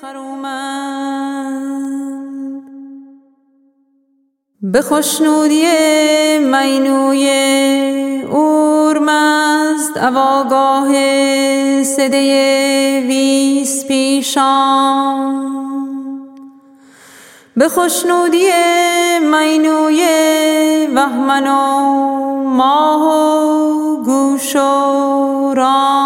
خرومند. به خوشنودی مینوی اورمزد اواگاه صده ویس پیشان. به خوشنودی مینوی وهمن و ماه و گوش و ران.